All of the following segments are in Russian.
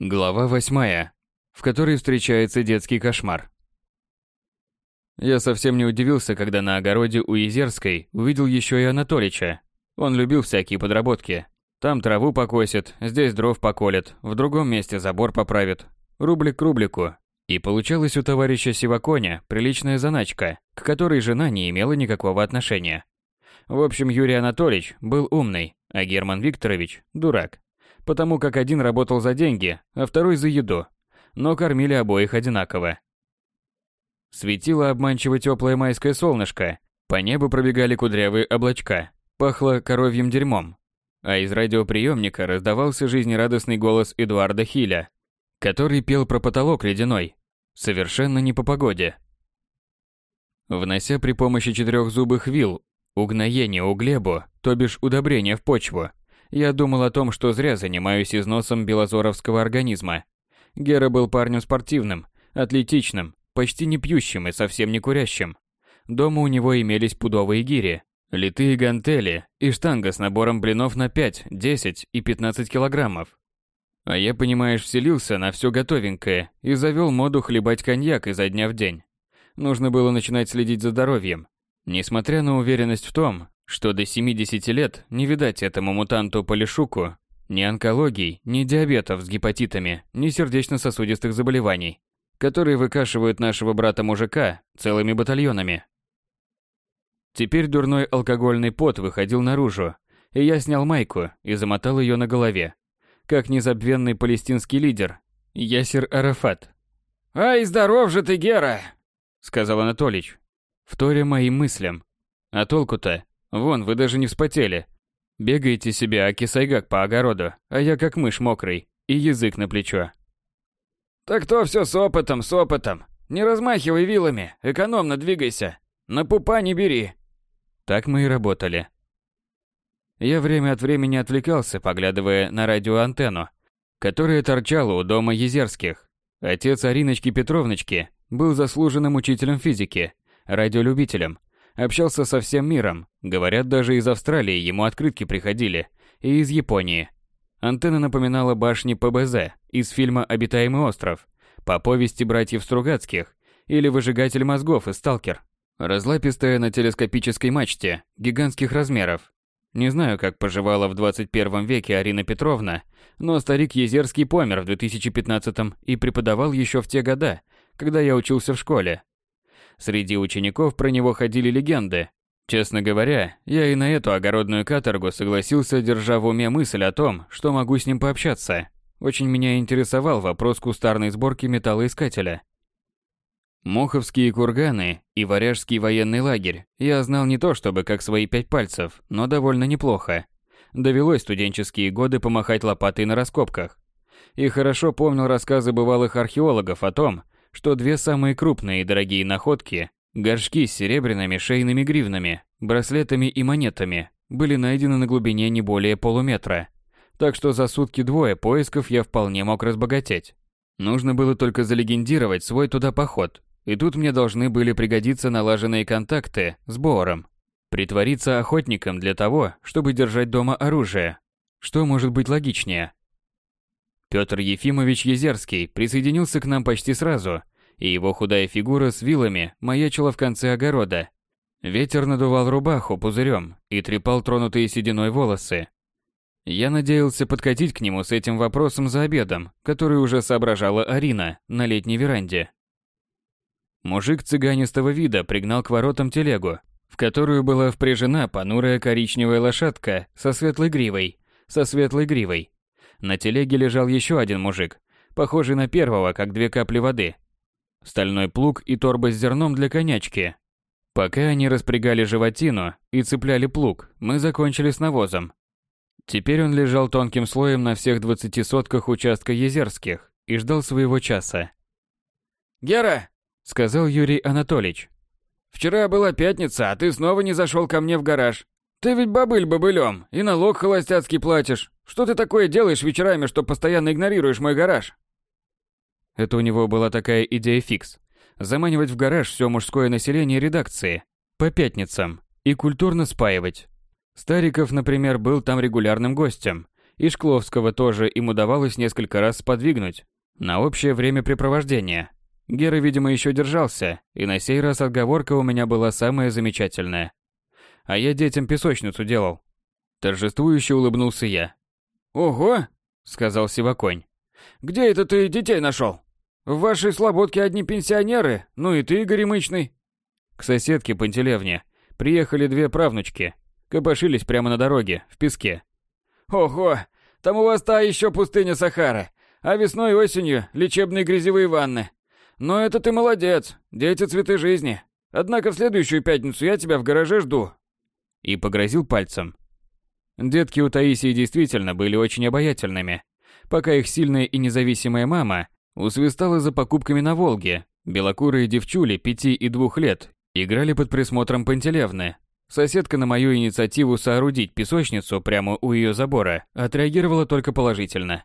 Глава восьмая, в которой встречается детский кошмар. Я совсем не удивился, когда на огороде у Езерской увидел еще и Анатолича. Он любил всякие подработки. Там траву покосит, здесь дров поколет, в другом месте забор поправит. Рублик к рублику. И получалась у товарища Сиваконя приличная заначка, к которой жена не имела никакого отношения. В общем, Юрий Анатольевич был умный, а Герман Викторович – дурак. Потому как один работал за деньги, а второй за еду. Но кормили обоих одинаково. Светило обманчиво теплое майское солнышко, по небу пробегали кудрявые облачка, пахло коровьим дерьмом. А из радиоприемника раздавался жизнерадостный голос Эдуарда Хиля, который пел про потолок ледяной, совершенно не по погоде. Внося при помощи четырехзубых вил угноение углебу, то бишь удобрение в почву, я думал о том, что зря занимаюсь износом белозоровского организма. Гера был парнем спортивным, атлетичным, почти не пьющим и совсем не курящим. Дома у него имелись пудовые гири, литые гантели и штанга с набором блинов на 5, 10 и 15 килограммов. А я, понимаешь, вселился на все готовенькое и завел моду хлебать коньяк изо дня в день. Нужно было начинать следить за здоровьем. Несмотря на уверенность в том, что до 70 лет не видать этому мутанту Полишуку ни онкологий, ни диабетов с гепатитами, ни сердечно-сосудистых заболеваний, которые выкашивают нашего брата-мужика целыми батальонами. Теперь дурной алкогольный пот выходил наружу, и я снял майку и замотал ее на голове, как незабвенный палестинский лидер Ясир Арафат. «Ай, здоров же ты, Гера!» — сказал Анатолич, вторя моим мыслям. А толку-то? Вон, вы даже не вспотели. Бегаете себе аки-сайгак по огороду, а я как мышь мокрый, и язык на плечо. Так то все с опытом, с опытом. Не размахивай вилами, экономно двигайся. На пупа не бери. Так мы и работали. Я время от времени отвлекался, поглядывая на радиоантенну, которая торчала у дома Езерских. Отец Ариночки Петровночки был заслуженным учителем физики, радиолюбителем, Общался со всем миром. Говорят, даже из Австралии ему открытки приходили. И из Японии. Антенна напоминала башни ПБЗ из фильма «Обитаемый остров», по повести братьев Стругацких, или «Выжигатель мозгов» из «Сталкер». Разлапистая на телескопической мачте, гигантских размеров. Не знаю, как поживала в 21 веке Арина Петровна, но старик Езерский помер в 2015 и преподавал еще в те года, когда я учился в школе. Среди учеников про него ходили легенды. Честно говоря, я и на эту огородную каторгу согласился, держа в уме мысль о том, что могу с ним пообщаться. Очень меня интересовал вопрос кустарной сборки металлоискателя. Моховские курганы и Варяжский военный лагерь я знал не то чтобы как свои пять пальцев, но довольно неплохо. Довелось студенческие годы помахать лопатой на раскопках. И хорошо помнил рассказы бывалых археологов о том, что две самые крупные и дорогие находки – горшки с серебряными шейными гривнами, браслетами и монетами – были найдены на глубине не более полуметра. Так что за сутки-двое поисков я вполне мог разбогатеть. Нужно было только залегендировать свой туда поход, и тут мне должны были пригодиться налаженные контакты с Боором. Притвориться охотником для того, чтобы держать дома оружие. Что может быть логичнее? Петр Ефимович Езерский присоединился к нам почти сразу, и его худая фигура с вилами маячила в конце огорода. Ветер надувал рубаху пузырем и трепал тронутые сединой волосы. Я надеялся подкатить к нему с этим вопросом за обедом, который уже соображала Арина на летней веранде. Мужик цыганистого вида пригнал к воротам телегу, в которую была впряжена понурая коричневая лошадка со светлой гривой, со светлой гривой. На телеге лежал еще один мужик, похожий на первого, как две капли воды. Стальной плуг и торба с зерном для конячки. Пока они распрягали животину и цепляли плуг, мы закончили с навозом. Теперь он лежал тонким слоем на всех двадцати сотках участка Езерских и ждал своего часа. «Гера!» — сказал Юрий Анатольевич. «Вчера была пятница, а ты снова не зашел ко мне в гараж. Ты ведь бабыль бобылем, и налог холостяцкий платишь. Что ты такое делаешь вечерами, что постоянно игнорируешь мой гараж? Это у него была такая идея фикс. Заманивать в гараж все мужское население редакции. По пятницам. И культурно спаивать. Стариков, например, был там регулярным гостем. И Шкловского тоже им удавалось несколько раз сподвигнуть на общее времяпрепровождение. Гера, видимо, еще держался, и на сей раз отговорка у меня была самая замечательная. А я детям песочницу делал. Торжествующе улыбнулся я. «Ого!» — сказал Сиваконь. «Где это ты детей нашел? В вашей слободке одни пенсионеры, ну и ты, Горемычный». К соседке Пантелевне приехали две правнучки. Копошились прямо на дороге, в песке. «Ого! Там у вас та еще пустыня Сахара, а весной и осенью лечебные грязевые ванны. Но это ты молодец, дети цветы жизни. Однако в следующую пятницу я тебя в гараже жду». И погрозил пальцем. Детки у Таисии действительно были очень обаятельными. Пока их сильная и независимая мама усвистала за покупками на Волге, белокурые девчули пяти и двух лет играли под присмотром Пантелевны. Соседка на мою инициативу соорудить песочницу прямо у ее забора отреагировала только положительно.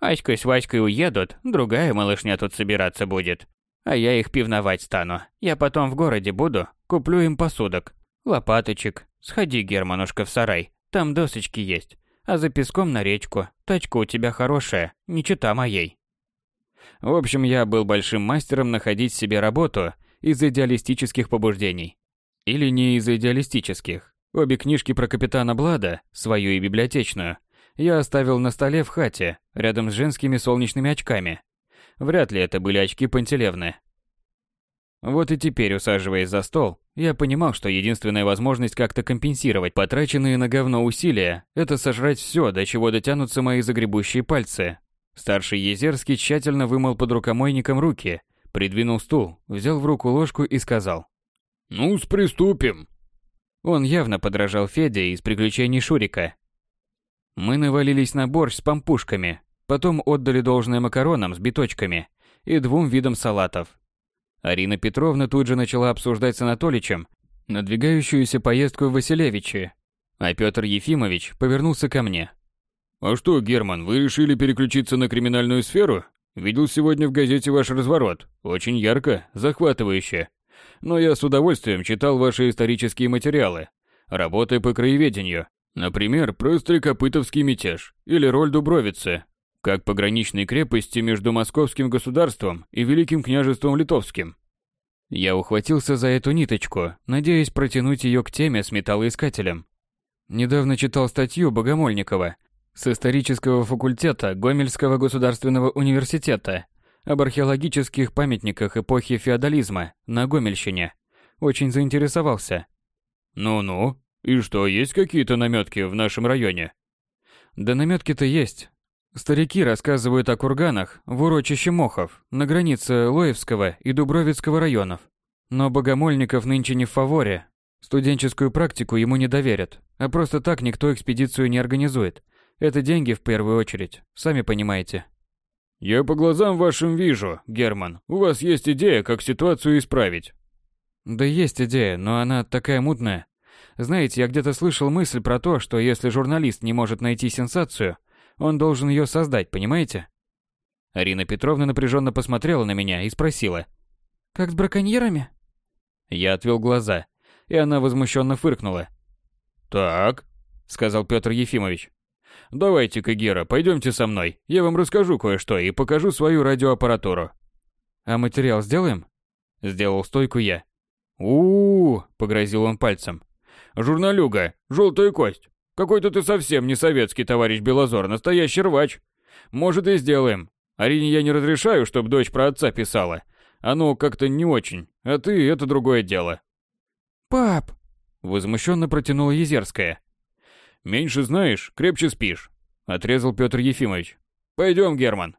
Аська с Васькой уедут, другая малышня тут собираться будет. А я их пивновать стану. Я потом в городе буду, куплю им посудок, лопаточек. Сходи, Германушка, в сарай, там досочки есть. А за песком на речку. Тачка у тебя хорошая, не чита моей. В общем, я был большим мастером находить себе работу из идеалистических побуждений. Или не из идеалистических. Обе книжки про капитана Блада, свою и библиотечную, я оставил на столе в хате, рядом с женскими солнечными очками. Вряд ли это были очки Пантелевны. Вот и теперь, усаживаясь за стол, я понимал, что единственная возможность как-то компенсировать потраченные на говно усилия – это сожрать все, до чего дотянутся мои загребущие пальцы. Старший Езерский тщательно вымыл под рукомойником руки, придвинул стул, взял в руку ложку и сказал. «Ну, с приступим!» Он явно подражал Феде из «Приключений Шурика». Мы навалились на борщ с пампушками, потом отдали должное макаронам с биточками и двум видам салатов. Арина Петровна тут же начала обсуждать с Анатоличем надвигающуюся поездку в Василевичи, а Петр Ефимович повернулся ко мне. «А что, Герман, вы решили переключиться на криминальную сферу? Видел сегодня в газете ваш разворот. Очень ярко, захватывающе. Но я с удовольствием читал ваши исторические материалы. Работы по краеведению. Например, про Стрекопытовский мятеж или роль Дубровицы, как пограничной крепости между Московским государством и Великим княжеством Литовским. Я ухватился за эту ниточку, надеясь протянуть ее к теме с металлоискателем. Недавно читал статью Богомольникова с исторического факультета Гомельского государственного университета об археологических памятниках эпохи феодализма на Гомельщине. Очень заинтересовался. Ну-ну, и что, есть какие-то наметки в нашем районе? Да наметки-то есть. Старики рассказывают о курганах в урочище Мохов, на границе Лоевского и Дубровицкого районов. Но Богомольников нынче не в фаворе. Студенческую практику ему не доверят, а просто так никто экспедицию не организует. Это деньги в первую очередь, сами понимаете. Я по глазам вашим вижу, Герман, у вас есть идея, как ситуацию исправить. Да есть идея, но она такая мутная. Знаете, я где-то слышал мысль про то, что если журналист не может найти сенсацию, он должен ее создать, понимаете? Арина Петровна напряженно посмотрела на меня и спросила. «Как с браконьерами?» Я отвел глаза, и она возмущенно фыркнула. «Так», — сказал Петр Ефимович. «Давайте-ка, Гера, пойдемте со мной. Я вам расскажу кое-что и покажу свою радиоаппаратуру». «А материал сделаем?» Сделал стойку я. у, -у, -у погрозил он пальцем. Журналюга, желтая кость. Какой-то ты совсем не советский, товарищ Белозор, настоящий рвач. Может и сделаем. Арине я не разрешаю, чтобы дочь про отца писала. Оно как-то не очень. А ты — это другое дело. Пап! Возмущенно протянула Езерская. Меньше знаешь, крепче спишь. Отрезал Петр Ефимович. Пойдем, Герман.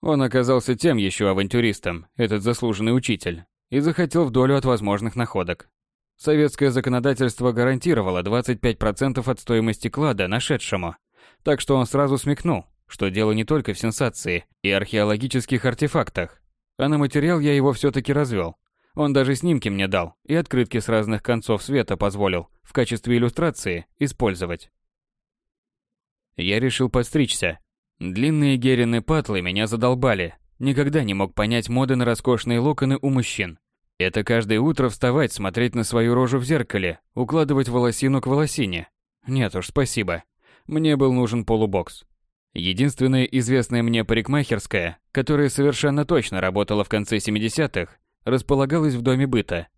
Он оказался тем еще авантюристом, этот заслуженный учитель, и захотел в долю от возможных находок. Советское законодательство гарантировало 25% от стоимости клада нашедшему, так что он сразу смекнул, что дело не только в сенсации и археологических артефактах, а на материал я его все-таки развел. Он даже снимки мне дал и открытки с разных концов света позволил в качестве иллюстрации использовать. Я решил подстричься. Длинные герины патлы меня задолбали. Никогда не мог понять моды на роскошные локоны у мужчин. Это каждое утро вставать, смотреть на свою рожу в зеркале, укладывать волосину к волосине. Нет уж, спасибо. Мне был нужен полубокс. Единственная известная мне парикмахерская, которая совершенно точно работала в конце 70-х, располагалась в доме быта.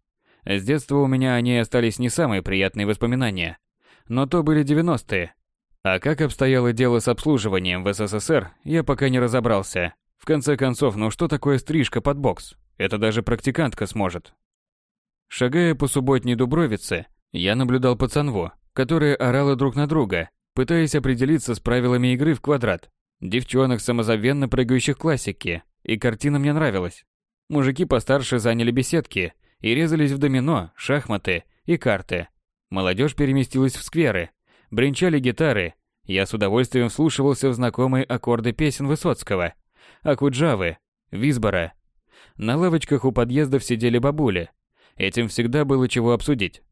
С детства у меня о ней остались не самые приятные воспоминания. Но то были 90-е. А как обстояло дело с обслуживанием в СССР, я пока не разобрался. В конце концов, ну что такое стрижка под бокс? Это даже практикантка сможет. Шагая по субботней Дубровице, я наблюдал пацанву, которые орала друг на друга, пытаясь определиться с правилами игры в квадрат. Девчонок самозабвенно прыгающих классики, и картина мне нравилась. Мужики постарше заняли беседки и резались в домино, шахматы и карты. Молодежь переместилась в скверы, бренчали гитары. Я с удовольствием вслушивался в знакомые аккорды песен Высоцкого, Акуджавы, Визбора. На лавочках у подъездов сидели бабули. Этим всегда было чего обсудить.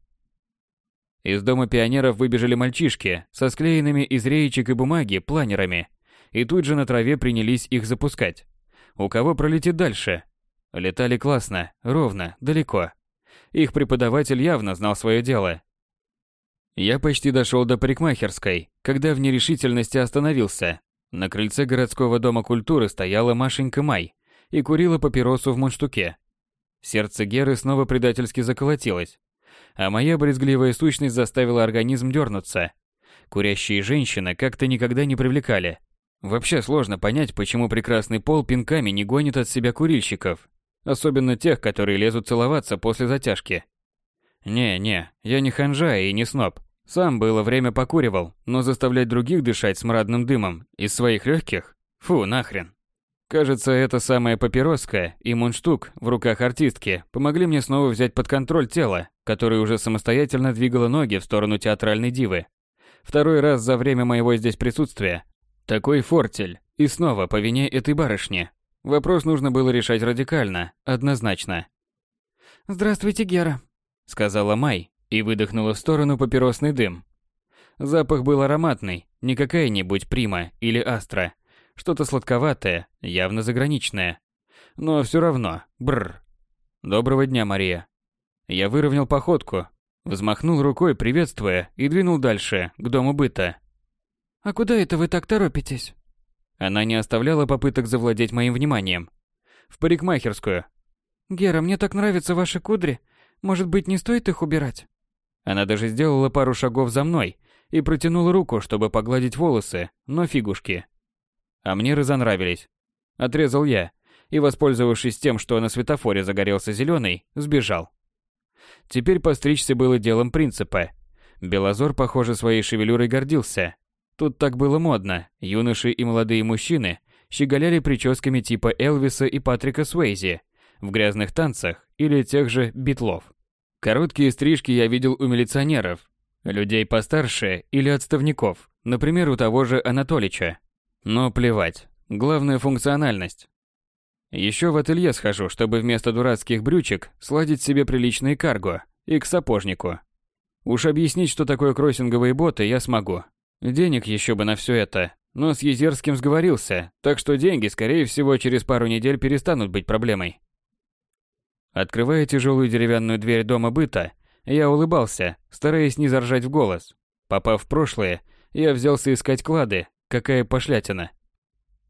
Из дома пионеров выбежали мальчишки со склеенными из реечек и бумаги планерами, и тут же на траве принялись их запускать. У кого пролетит дальше? Летали классно, ровно, далеко. Их преподаватель явно знал свое дело. Я почти дошел до парикмахерской, когда в нерешительности остановился. На крыльце городского дома культуры стояла Машенька Май и курила папиросу в мундштуке. Сердце Геры снова предательски заколотилось а моя брезгливая сущность заставила организм дернуться. Курящие женщины как-то никогда не привлекали. Вообще сложно понять, почему прекрасный пол пинками не гонит от себя курильщиков, особенно тех, которые лезут целоваться после затяжки. Не-не, я не ханжа и не сноб. Сам было время покуривал, но заставлять других дышать смрадным дымом из своих легких? Фу, нахрен. Кажется, эта самая папироска и мундштук в руках артистки помогли мне снова взять под контроль тело, которое уже самостоятельно двигало ноги в сторону театральной дивы. Второй раз за время моего здесь присутствия. Такой фортель. И снова по вине этой барышни. Вопрос нужно было решать радикально, однозначно. «Здравствуйте, Гера», — сказала Май и выдохнула в сторону папиросный дым. Запах был ароматный, не какая-нибудь прима или астра, что-то сладковатое, явно заграничное. Но все равно, бррр. Доброго дня, Мария. Я выровнял походку, взмахнул рукой, приветствуя, и двинул дальше, к дому быта. «А куда это вы так торопитесь?» Она не оставляла попыток завладеть моим вниманием. «В парикмахерскую». «Гера, мне так нравятся ваши кудри. Может быть, не стоит их убирать?» Она даже сделала пару шагов за мной и протянула руку, чтобы погладить волосы, но фигушки а мне разонравились. Отрезал я и, воспользовавшись тем, что на светофоре загорелся зеленый, сбежал. Теперь постричься было делом принципа. Белозор, похоже, своей шевелюрой гордился. Тут так было модно. Юноши и молодые мужчины щеголяли прическами типа Элвиса и Патрика Суэйзи в грязных танцах или тех же битлов. Короткие стрижки я видел у милиционеров, людей постарше или отставников, например, у того же Анатолича. Но плевать. Главное функциональность. Еще в ателье схожу, чтобы вместо дурацких брючек сладить себе приличные карго и к сапожнику. Уж объяснить, что такое кроссинговые боты, я смогу. Денег еще бы на все это. Но с Езерским сговорился, так что деньги, скорее всего, через пару недель перестанут быть проблемой. Открывая тяжелую деревянную дверь дома быта, я улыбался, стараясь не заржать в голос. Попав в прошлое, я взялся искать клады, Какая пошлятина.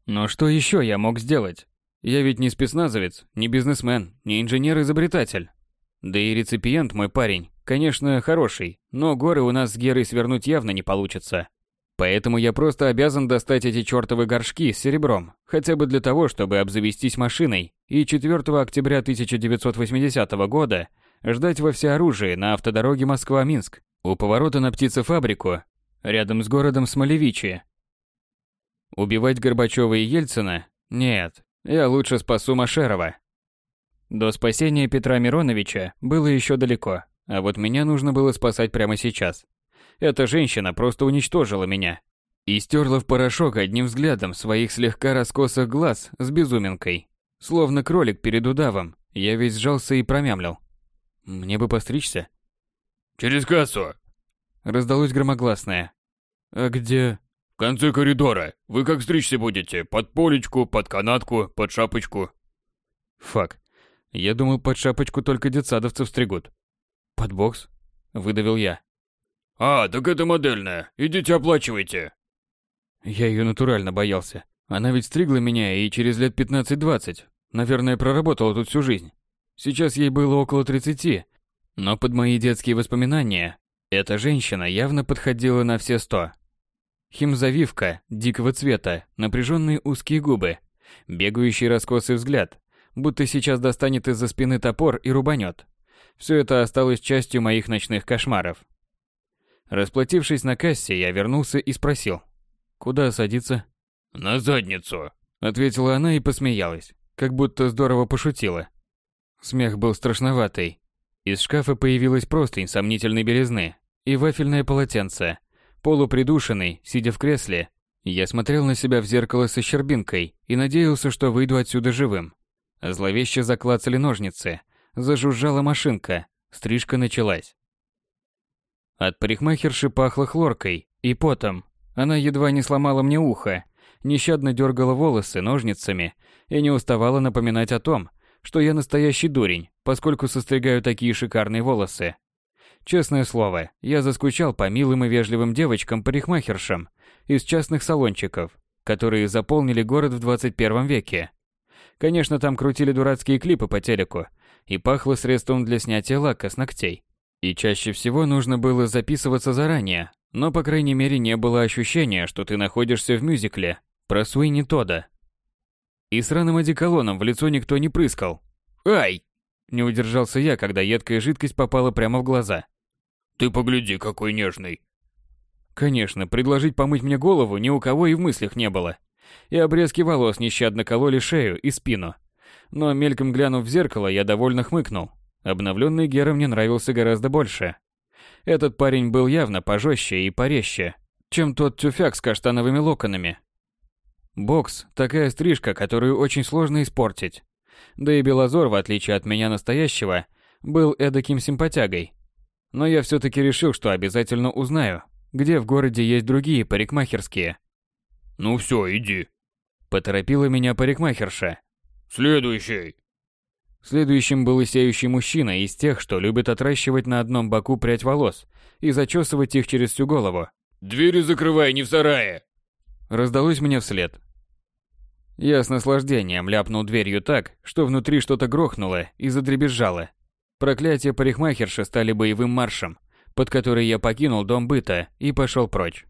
Но что еще я мог сделать? Я ведь не спецназовец, не бизнесмен, не инженер-изобретатель. Да и реципиент мой парень, конечно, хороший, но горы у нас с Герой свернуть явно не получится. Поэтому я просто обязан достать эти чертовы горшки с серебром, хотя бы для того, чтобы обзавестись машиной и 4 октября 1980 года ждать во всеоружии на автодороге Москва-Минск у поворота на птицефабрику рядом с городом Смолевичи Убивать Горбачева и Ельцина? Нет, я лучше спасу Машерова. До спасения Петра Мироновича было еще далеко, а вот меня нужно было спасать прямо сейчас. Эта женщина просто уничтожила меня. И стерла в порошок одним взглядом своих слегка раскосых глаз с безуминкой. Словно кролик перед удавом, я весь сжался и промямлил. Мне бы постричься. «Через кассу!» Раздалось громогласное. «А где...» конце коридора. Вы как стричься будете? Под полечку, под канатку, под шапочку?» «Фак. Я думал, под шапочку только детсадовцев стригут». «Под бокс?» – выдавил я. «А, так это модельная. Идите оплачивайте». Я ее натурально боялся. Она ведь стригла меня и через лет 15-20. Наверное, проработала тут всю жизнь. Сейчас ей было около 30, но под мои детские воспоминания эта женщина явно подходила на все сто. Химзавивка дикого цвета, напряженные узкие губы, бегающий раскосый взгляд, будто сейчас достанет из-за спины топор и рубанет. Все это осталось частью моих ночных кошмаров. Расплатившись на кассе, я вернулся и спросил. «Куда садиться?» «На задницу», — ответила она и посмеялась, как будто здорово пошутила. Смех был страшноватый. Из шкафа появилась простынь сомнительной белизны и вафельное полотенце. Полупридушенный, сидя в кресле, я смотрел на себя в зеркало со щербинкой и надеялся, что выйду отсюда живым. Зловеще заклацали ножницы, зажужжала машинка, стрижка началась. От парикмахерши пахло хлоркой и потом. Она едва не сломала мне ухо, нещадно дергала волосы ножницами и не уставала напоминать о том, что я настоящий дурень, поскольку состригаю такие шикарные волосы. Честное слово, я заскучал по милым и вежливым девочкам-парикмахершам из частных салончиков, которые заполнили город в 21 веке. Конечно, там крутили дурацкие клипы по телеку, и пахло средством для снятия лака с ногтей. И чаще всего нужно было записываться заранее, но по крайней мере не было ощущения, что ты находишься в мюзикле про Суини Тода. И сраным одеколоном в лицо никто не прыскал. «Ай!» Не удержался я, когда едкая жидкость попала прямо в глаза. «Ты погляди, какой нежный!» Конечно, предложить помыть мне голову ни у кого и в мыслях не было. И обрезки волос нещадно кололи шею и спину. Но мельком глянув в зеркало, я довольно хмыкнул. Обновленный Гера мне нравился гораздо больше. Этот парень был явно пожестче и порезче, чем тот тюфяк с каштановыми локонами, Бокс – такая стрижка, которую очень сложно испортить. Да и Белозор, в отличие от меня настоящего, был эдаким симпатягой. Но я все-таки решил, что обязательно узнаю, где в городе есть другие парикмахерские. «Ну все, иди», – поторопила меня парикмахерша. «Следующий». Следующим был лысеющий мужчина из тех, что любят отращивать на одном боку прядь волос и зачесывать их через всю голову. «Двери закрывай, не в сарае!» Раздалось мне вслед. Я с наслаждением ляпнул дверью так, что внутри что-то грохнуло и задребезжало. Проклятия парикмахерши стали боевым маршем, под который я покинул дом быта и пошел прочь.